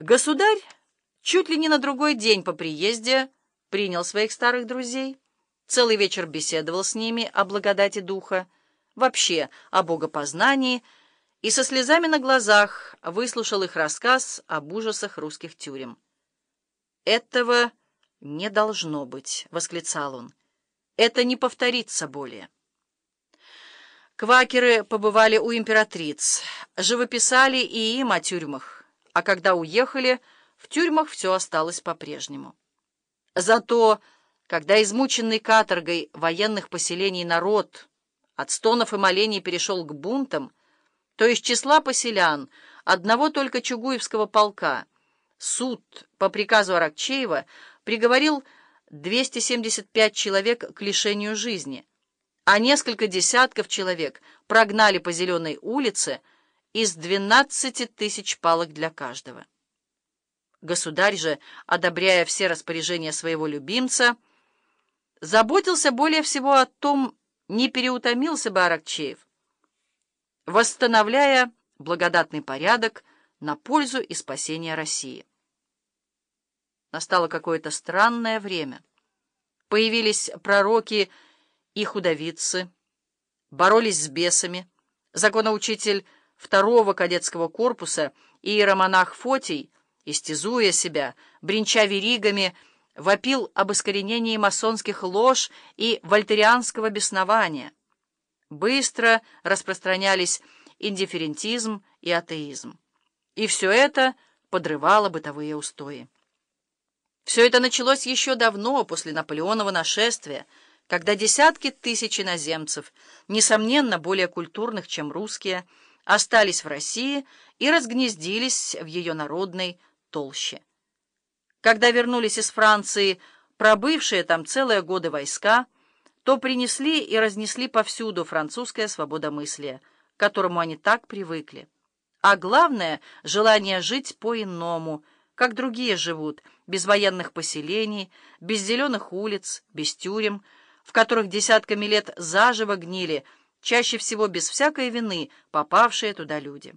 Государь чуть ли не на другой день по приезде принял своих старых друзей, целый вечер беседовал с ними о благодати духа, вообще о богопознании, и со слезами на глазах выслушал их рассказ об ужасах русских тюрем. «Этого не должно быть», — восклицал он. «Это не повторится более». Квакеры побывали у императриц, живописали и им о тюрьмах, а когда уехали, в тюрьмах все осталось по-прежнему. Зато, когда измученный каторгой военных поселений народ от стонов и молений перешел к бунтам, то из числа поселян одного только Чугуевского полка суд по приказу Аракчеева приговорил 275 человек к лишению жизни, а несколько десятков человек прогнали по Зеленой улице из 12 тысяч палок для каждого. Государь же, одобряя все распоряжения своего любимца, заботился более всего о том, не переутомился бы Аракчеев, восстановляя благодатный порядок на пользу и спасение России. Настало какое-то странное время. Появились пророки и худовицы, боролись с бесами, законоучитель второго кадетского корпуса иеромонах Фотий, истязуя себя, бренча веригами, вопил об искоренении масонских лож и вольтерианского беснования. Быстро распространялись индифферентизм и атеизм. И все это подрывало бытовые устои. Все это началось еще давно, после Наполеонова нашествия, когда десятки тысяч иноземцев, несомненно более культурных, чем русские, остались в России и разгнездились в ее народной толще. Когда вернулись из Франции пробывшие там целые годы войска, то принесли и разнесли повсюду французское свободомыслие, к которому они так привыкли. А главное — желание жить по-иному, как другие живут, без военных поселений, без зеленых улиц, без тюрем, в которых десятками лет заживо гнили, чаще всего без всякой вины, попавшие туда люди.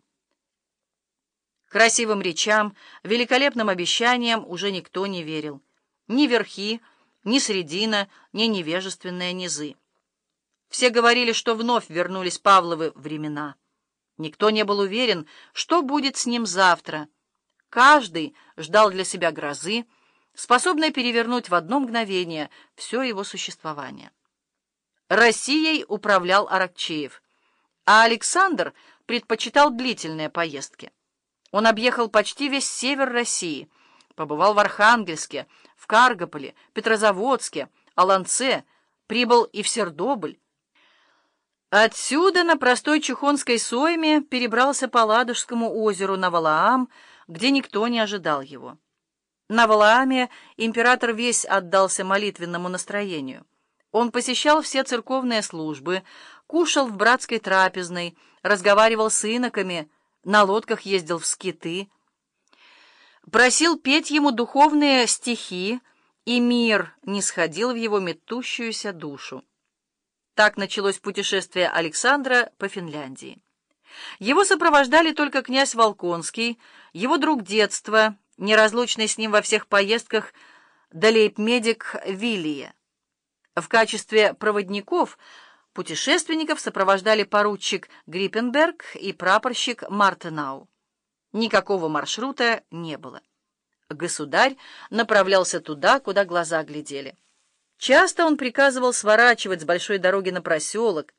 Красивым речам, великолепным обещаниям уже никто не верил. Ни верхи, ни средина, ни невежественные низы. Все говорили, что вновь вернулись Павловы времена. Никто не был уверен, что будет с ним завтра. Каждый ждал для себя грозы, способной перевернуть в одно мгновение все его существование. Россией управлял Аракчеев, а Александр предпочитал длительные поездки. Он объехал почти весь север России, побывал в Архангельске, в Каргополе, Петрозаводске, Аланце, прибыл и в Сердобль. Отсюда на простой чухонской сойме перебрался по Ладожскому озеру на Валаам, где никто не ожидал его. На Валааме император весь отдался молитвенному настроению. Он посещал все церковные службы, кушал в братской трапезной, разговаривал с иноками, на лодках ездил в скиты, просил петь ему духовные стихи, и мир не сходил в его метущуюся душу. Так началось путешествие Александра по Финляндии. Его сопровождали только князь Волконский, его друг детства, неразлучный с ним во всех поездках, да медик Виллия. В качестве проводников – Путешественников сопровождали поручик Гриппенберг и прапорщик Мартенау. Никакого маршрута не было. Государь направлялся туда, куда глаза глядели. Часто он приказывал сворачивать с большой дороги на проселок,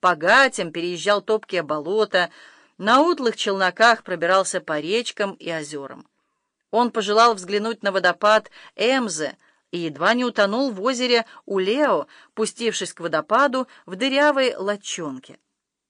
по гатям переезжал топкие болота, на утлых челноках пробирался по речкам и озерам. Он пожелал взглянуть на водопад Эмзе, и едва не утонул в озере Улео, пустившись к водопаду в дырявой лодчонке.